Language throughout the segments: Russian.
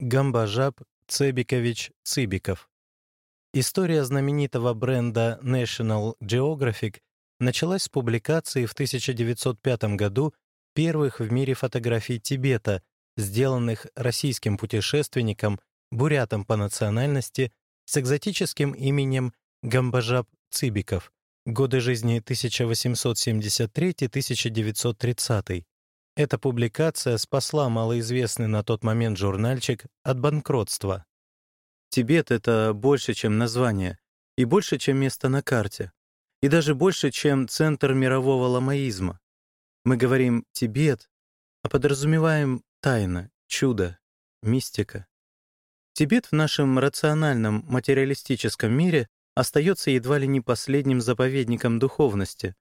Гамбажаб Цебикович Цыбиков. История знаменитого бренда National Geographic началась с публикации в 1905 году первых в мире фотографий Тибета, сделанных российским путешественником, бурятом по национальности, с экзотическим именем Гамбажаб Цыбиков, годы жизни 1873-1930. Эта публикация спасла малоизвестный на тот момент журнальчик от банкротства. Тибет — это больше, чем название, и больше, чем место на карте, и даже больше, чем центр мирового ламаизма. Мы говорим «Тибет», а подразумеваем тайна, чудо, мистика. Тибет в нашем рациональном материалистическом мире остается едва ли не последним заповедником духовности,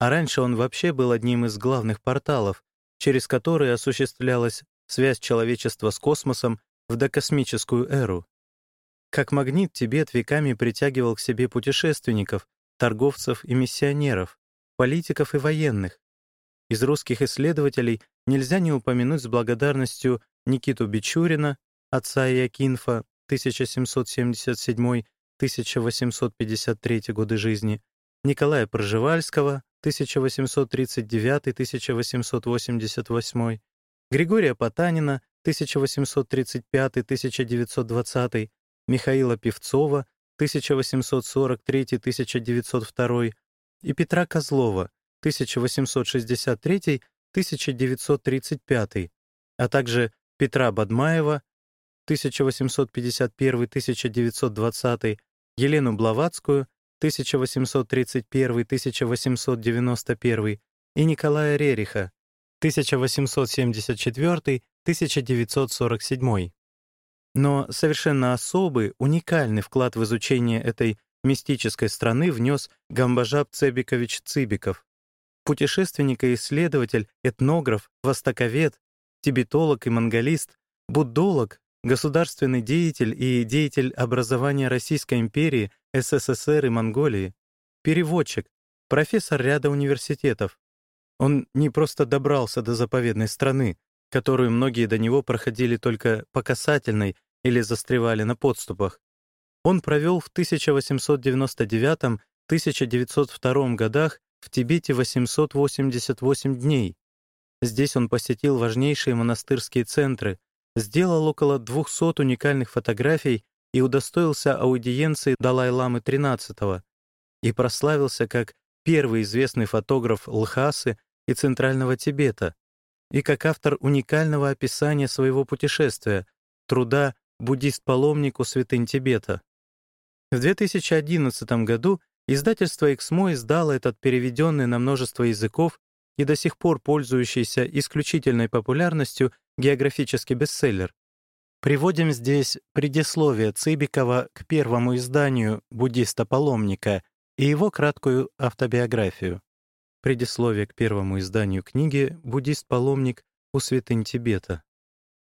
а раньше он вообще был одним из главных порталов, через которые осуществлялась связь человечества с космосом в докосмическую эру. Как магнит Тибет веками притягивал к себе путешественников, торговцев и миссионеров, политиков и военных. Из русских исследователей нельзя не упомянуть с благодарностью Никиту Бичурина, отца Иокинфа, 1777-1853 годы жизни, Николая Пржевальского, 1839-1888, Григория Потанина, 1835-1920, Михаила Певцова, 1843-1902 и Петра Козлова, 1863-1935, а также Петра Бадмаева, 1851-1920, Елену Блаватскую, 1831-1891 и Николая Рериха, 1874-1947. Но совершенно особый, уникальный вклад в изучение этой мистической страны внес Гамбажаб Цебикович Цибиков, путешественник и исследователь, этнограф, востоковед, тибетолог и монголист, буддолог, государственный деятель и деятель образования Российской империи, СССР и Монголии, переводчик, профессор ряда университетов. Он не просто добрался до заповедной страны, которую многие до него проходили только по касательной или застревали на подступах. Он провел в 1899-1902 годах в Тибете 888 дней. Здесь он посетил важнейшие монастырские центры, сделал около 200 уникальных фотографий и удостоился аудиенции Далай-ламы XIII и прославился как первый известный фотограф Лхасы и Центрального Тибета, и как автор уникального описания своего путешествия, труда «Буддист-паломник у святынь Тибета». В 2011 году издательство «Эксмо» издало этот переведенный на множество языков и до сих пор пользующийся исключительной популярностью географический бестселлер. Приводим здесь предисловие Цыбикова к первому изданию «Буддиста-паломника» и его краткую автобиографию. Предисловие к первому изданию книги «Буддист-паломник у святынь Тибета».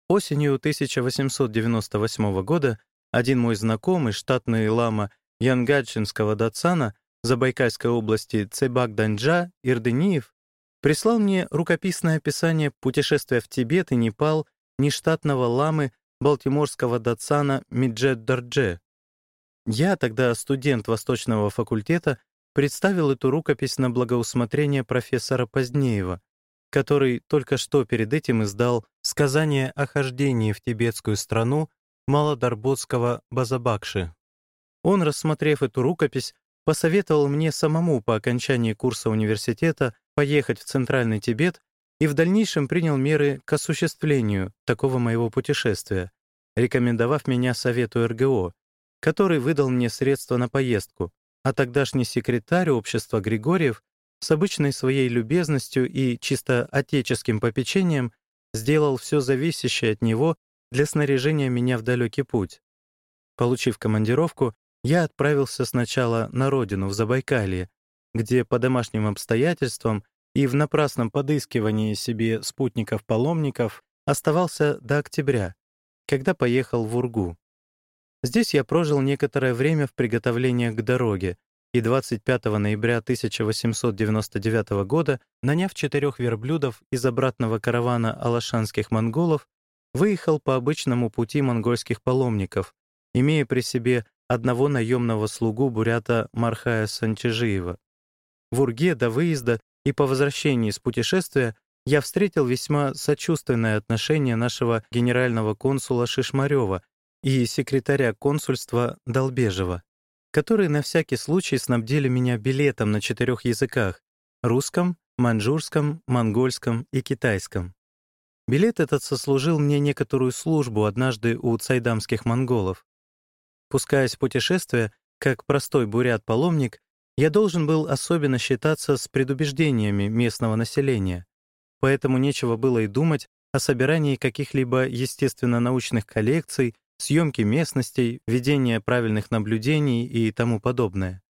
Осенью 1898 года один мой знакомый, штатный лама Янгадшинского датсана Забайкальской области Цебак-Данджа Ирдениев, прислал мне рукописное описание путешествия в Тибет и Непал нештатного ламы Балтиморского датсана Миджет Дардже. Я, тогда студент Восточного факультета, представил эту рукопись на благоусмотрение профессора Позднеева, который только что перед этим издал «Сказание о хождении в тибетскую страну» Малодарботского Базабакши. Он, рассмотрев эту рукопись, посоветовал мне самому по окончании курса университета поехать в Центральный Тибет и в дальнейшем принял меры к осуществлению такого моего путешествия, рекомендовав меня совету РГО, который выдал мне средства на поездку, а тогдашний секретарь общества Григорьев с обычной своей любезностью и чисто отеческим попечением сделал все зависящее от него для снаряжения меня в далекий путь. Получив командировку, я отправился сначала на родину, в Забайкалье, где по домашним обстоятельствам и в напрасном подыскивании себе спутников-паломников оставался до октября, когда поехал в Ургу. Здесь я прожил некоторое время в приготовлениях к дороге, и 25 ноября 1899 года, наняв четырех верблюдов из обратного каравана алашанских монголов, выехал по обычному пути монгольских паломников, имея при себе одного наемного слугу бурята Мархая Санчижиева. В Урге до выезда и по возвращении с путешествия я встретил весьма сочувственное отношение нашего генерального консула Шишмарева и секретаря консульства Долбежева, которые на всякий случай снабдили меня билетом на четырех языках — русском, маньчжурском, монгольском и китайском. Билет этот сослужил мне некоторую службу однажды у цайдамских монголов. Пускаясь в путешествие, как простой бурят-паломник, я должен был особенно считаться с предубеждениями местного населения, поэтому нечего было и думать о собирании каких-либо естественно-научных коллекций, съемки местностей, ведения правильных наблюдений и тому подобное.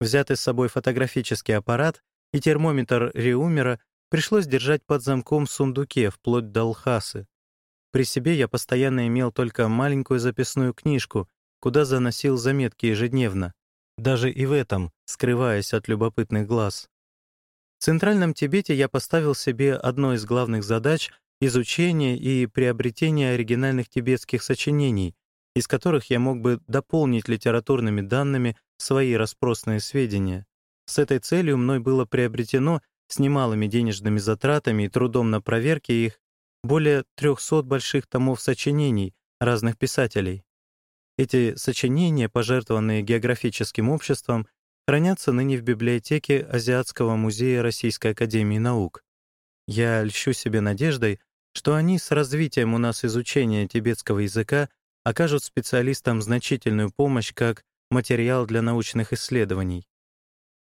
Взятый с собой фотографический аппарат и термометр Реумера пришлось держать под замком в сундуке вплоть до Алхасы. При себе я постоянно имел только маленькую записную книжку, куда заносил заметки ежедневно, даже и в этом, скрываясь от любопытных глаз. В Центральном Тибете я поставил себе одной из главных задач изучение и приобретение оригинальных тибетских сочинений, из которых я мог бы дополнить литературными данными свои распросные сведения. С этой целью мной было приобретено с немалыми денежными затратами и трудом на проверке их более 300 больших томов сочинений разных писателей. Эти сочинения, пожертвованные географическим обществом, хранятся ныне в библиотеке Азиатского музея Российской академии наук. Я льщу себе надеждой, что они с развитием у нас изучения тибетского языка окажут специалистам значительную помощь как материал для научных исследований.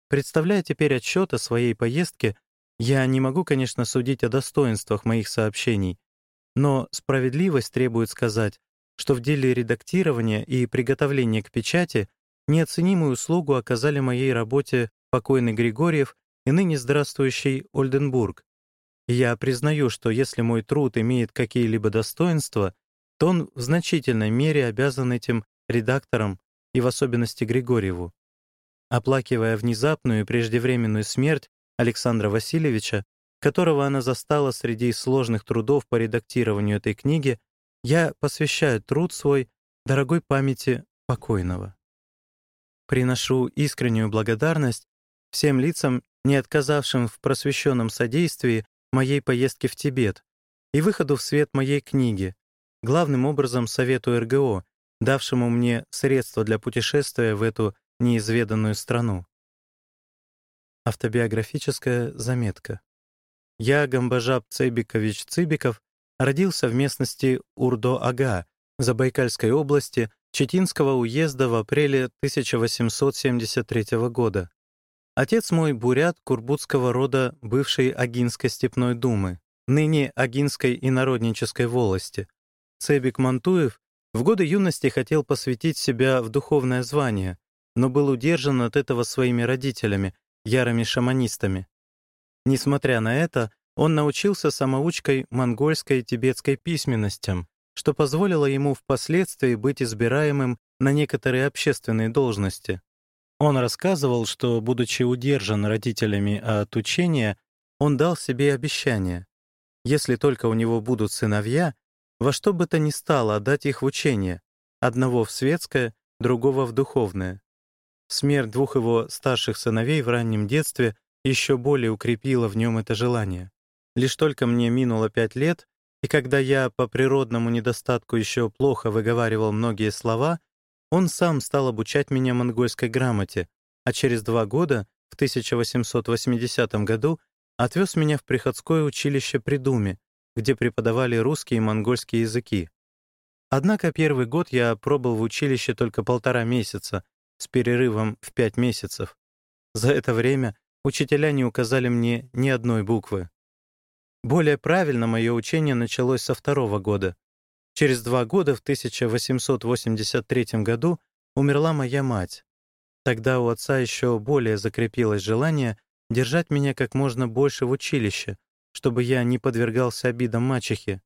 Представляя теперь отчет о своей поездке, я не могу, конечно, судить о достоинствах моих сообщений, но справедливость требует сказать, что в деле редактирования и приготовления к печати неоценимую услугу оказали моей работе покойный Григорьев и ныне здравствующий Ольденбург. я признаю, что если мой труд имеет какие-либо достоинства, то он в значительной мере обязан этим редакторам и в особенности Григорьеву. Оплакивая внезапную и преждевременную смерть Александра Васильевича, которого она застала среди сложных трудов по редактированию этой книги, я посвящаю труд свой дорогой памяти покойного. Приношу искреннюю благодарность всем лицам, не отказавшим в просвещенном содействии моей поездке в Тибет и выходу в свет моей книги, главным образом Совету РГО, давшему мне средства для путешествия в эту неизведанную страну. Автобиографическая заметка. Я, Гамбажаб Цебикович Цыбиков, родился в местности Урдо-Ага, Забайкальской области, Читинского уезда в апреле 1873 года. Отец мой — бурят курбутского рода бывшей Агинской степной думы, ныне Агинской и народнической волости. Цебик Мантуев в годы юности хотел посвятить себя в духовное звание, но был удержан от этого своими родителями, ярыми шаманистами. Несмотря на это, он научился самоучкой монгольской и тибетской письменностям, что позволило ему впоследствии быть избираемым на некоторые общественные должности. Он рассказывал, что, будучи удержан родителями от учения, он дал себе обещание. Если только у него будут сыновья, во что бы то ни стало отдать их в учение, одного в светское, другого в духовное. Смерть двух его старших сыновей в раннем детстве еще более укрепила в нем это желание. Лишь только мне минуло пять лет, и когда я по природному недостатку еще плохо выговаривал многие слова, он сам стал обучать меня монгольской грамоте, а через два года, в 1880 году, отвез меня в приходское училище при Думе, где преподавали русский и монгольский языки. Однако первый год я пробыл в училище только полтора месяца, с перерывом в пять месяцев. За это время учителя не указали мне ни одной буквы. Более правильно мое учение началось со второго года. Через два года, в 1883 году, умерла моя мать. Тогда у отца еще более закрепилось желание держать меня как можно больше в училище, чтобы я не подвергался обидам мачехи.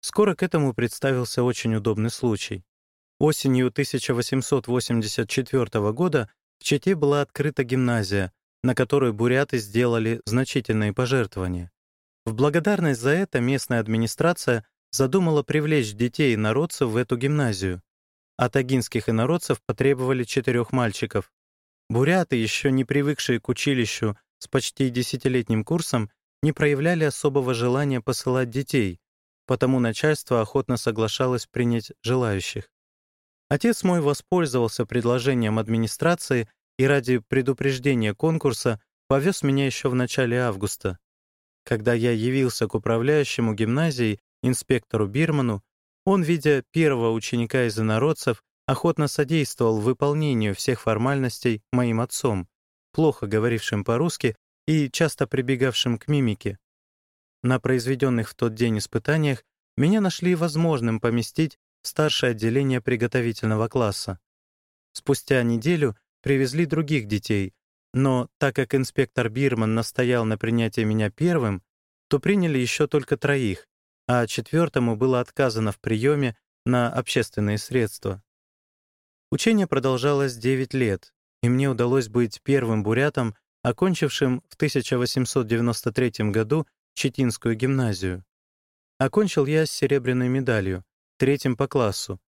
Скоро к этому представился очень удобный случай. Осенью 1884 года в Чите была открыта гимназия, на которой буряты сделали значительные пожертвования. В благодарность за это местная администрация задумала привлечь детей народцев в эту гимназию. От агинских инородцев потребовали четырех мальчиков. Буряты, еще не привыкшие к училищу с почти десятилетним курсом, не проявляли особого желания посылать детей, потому начальство охотно соглашалось принять желающих. Отец мой воспользовался предложением администрации и ради предупреждения конкурса повез меня еще в начале августа. Когда я явился к управляющему гимназией, инспектору Бирману, он, видя первого ученика из инородцев, охотно содействовал выполнению всех формальностей моим отцом, плохо говорившим по-русски и часто прибегавшим к мимике. На произведенных в тот день испытаниях меня нашли возможным поместить в старшее отделение приготовительного класса. Спустя неделю привезли других детей, но так как инспектор Бирман настоял на принятии меня первым, то приняли еще только троих, а четвертому было отказано в приеме на общественные средства. Учение продолжалось 9 лет, и мне удалось быть первым бурятом, окончившим в 1893 году Читинскую гимназию. Окончил я с серебряной медалью, третьим по классу,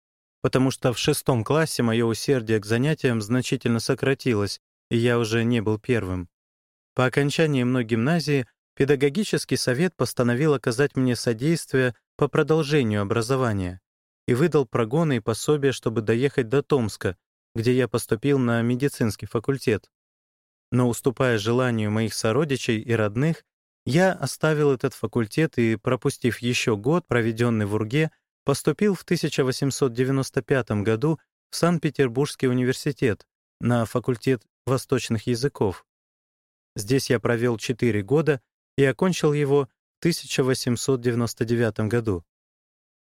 потому что в шестом классе мое усердие к занятиям значительно сократилось, и я уже не был первым. По окончании мной гимназии педагогический совет постановил оказать мне содействие по продолжению образования и выдал прогоны и пособия, чтобы доехать до Томска, где я поступил на медицинский факультет. Но уступая желанию моих сородичей и родных, я оставил этот факультет и, пропустив еще год, проведенный в Урге, поступил в 1895 году в Санкт-Петербургский университет на факультет восточных языков. Здесь я провел 4 года и окончил его в 1899 году.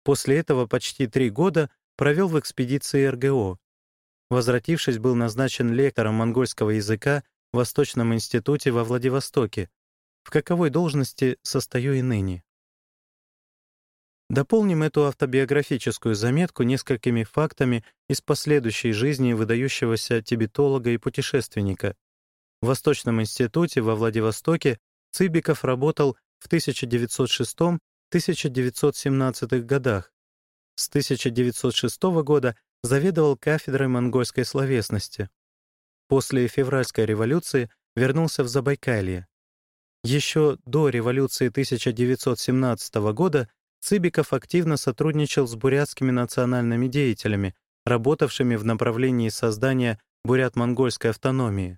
После этого почти три года провел в экспедиции РГО. Возвратившись, был назначен лектором монгольского языка в Восточном институте во Владивостоке, в каковой должности состою и ныне. Дополним эту автобиографическую заметку несколькими фактами из последующей жизни выдающегося тибетолога и путешественника. В Восточном институте во Владивостоке Цыбиков работал в 1906-1917 годах. С 1906 года заведовал кафедрой монгольской словесности. После февральской революции вернулся в Забайкалье. Еще до революции 1917 года Цыбиков активно сотрудничал с бурятскими национальными деятелями, работавшими в направлении создания бурят-монгольской автономии.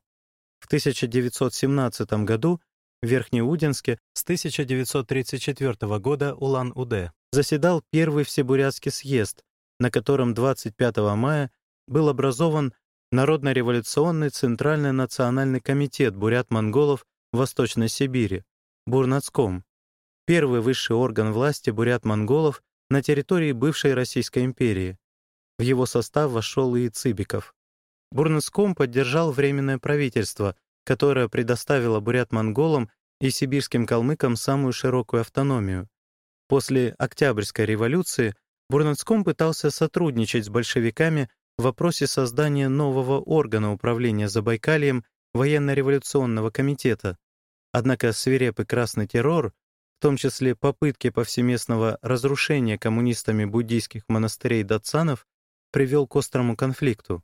В 1917 году в Верхнеудинске с 1934 года Улан-Удэ заседал Первый Всебурятский съезд, на котором 25 мая был образован Народно-революционный Центральный национальный комитет бурят-монголов Восточной Сибири, Бурнацком, первый высший орган власти бурят-монголов на территории бывшей Российской империи. В его состав вошел и Цыбиков. Бурнацком поддержал Временное правительство, которое предоставило бурят-монголам и сибирским калмыкам самую широкую автономию. После Октябрьской революции Бурнацком пытался сотрудничать с большевиками в вопросе создания нового органа управления Забайкальем военно-революционного комитета. Однако свирепый красный террор, том числе попытки повсеместного разрушения коммунистами буддийских монастырей датсанов, привел к острому конфликту.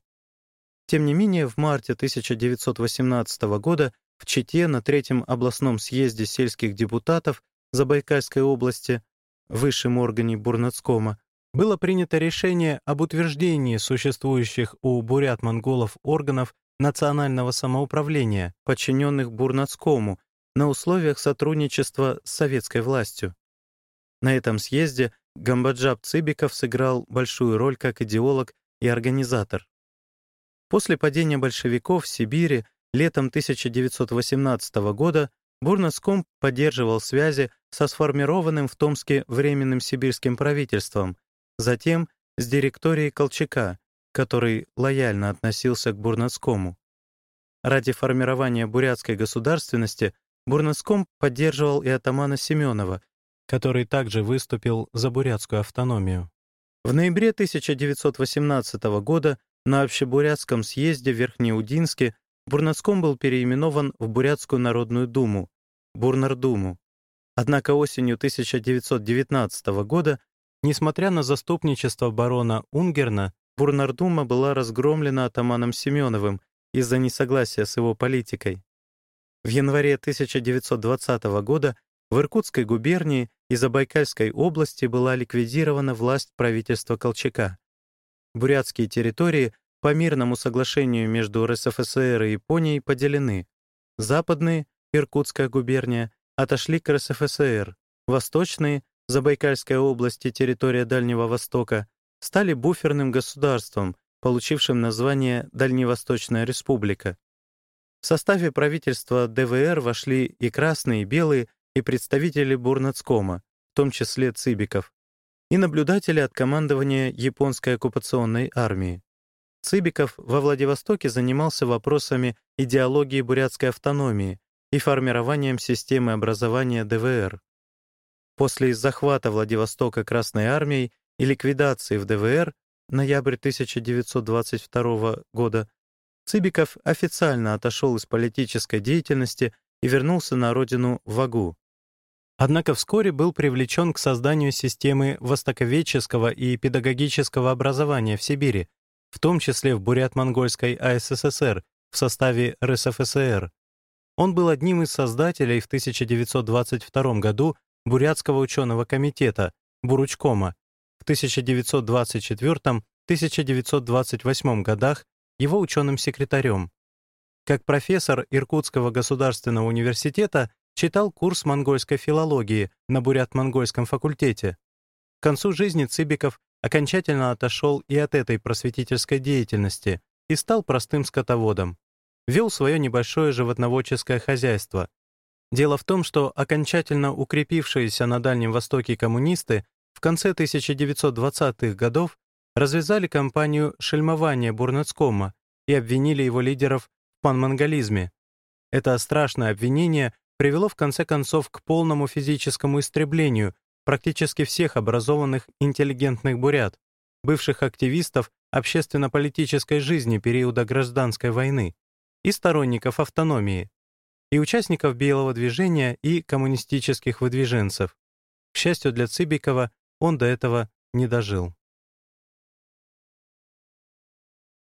Тем не менее, в марте 1918 года в Чите на Третьем областном съезде сельских депутатов Забайкальской области, высшем органе Бурнацкома, было принято решение об утверждении существующих у бурят-монголов органов национального самоуправления, подчиненных Бурнацкому, на условиях сотрудничества с советской властью. На этом съезде Гамбаджаб Цыбиков сыграл большую роль как идеолог и организатор. После падения большевиков в Сибири летом 1918 года Бурнацком поддерживал связи со сформированным в Томске Временным сибирским правительством, затем с директорией Колчака, который лояльно относился к Бурнацкому. Ради формирования бурятской государственности Бурнацком поддерживал и атамана Семенова, который также выступил за бурятскую автономию. В ноябре 1918 года на Общебурятском съезде в Верхнеудинске Бурнацком был переименован в Бурятскую народную думу, Бурнардуму. Однако осенью 1919 года Несмотря на заступничество барона Унгерна, Бурнардума была разгромлена атаманом Семеновым из-за несогласия с его политикой. В январе 1920 года в Иркутской губернии и Забайкальской области была ликвидирована власть правительства Колчака. Бурятские территории по мирному соглашению между РСФСР и Японией поделены. Западные, Иркутская губерния, отошли к РСФСР, восточные, Забайкальская область и территория Дальнего Востока, стали буферным государством, получившим название Дальневосточная Республика. В составе правительства ДВР вошли и красные, и белые, и представители Бурнацкома, в том числе Цибиков, и наблюдатели от командования японской оккупационной армии. Цыбиков во Владивостоке занимался вопросами идеологии бурятской автономии и формированием системы образования ДВР. После захвата Владивостока Красной армией и ликвидации в ДВР ноябрь 1922 года Цыбиков официально отошел из политической деятельности и вернулся на родину Вагу. Однако вскоре был привлечен к созданию системы востоковедческого и педагогического образования в Сибири, в том числе в Бурят-Монгольской АССР в составе РСФСР. Он был одним из создателей в 1922 году Бурятского ученого комитета, Буручкома, в 1924-1928 годах его ученым секретарем. Как профессор Иркутского государственного университета читал курс монгольской филологии на Бурят-Монгольском факультете. К концу жизни Цыбиков окончательно отошел и от этой просветительской деятельности и стал простым скотоводом. Вел свое небольшое животноводческое хозяйство. Дело в том, что окончательно укрепившиеся на Дальнем Востоке коммунисты в конце 1920-х годов развязали кампанию шельмования Бурнацкома и обвинили его лидеров в панмонголизме. Это страшное обвинение привело в конце концов к полному физическому истреблению практически всех образованных интеллигентных бурят, бывших активистов общественно-политической жизни периода гражданской войны и сторонников автономии, и участников белого движения и коммунистических выдвиженцев. К счастью для Цыбикова, он до этого не дожил.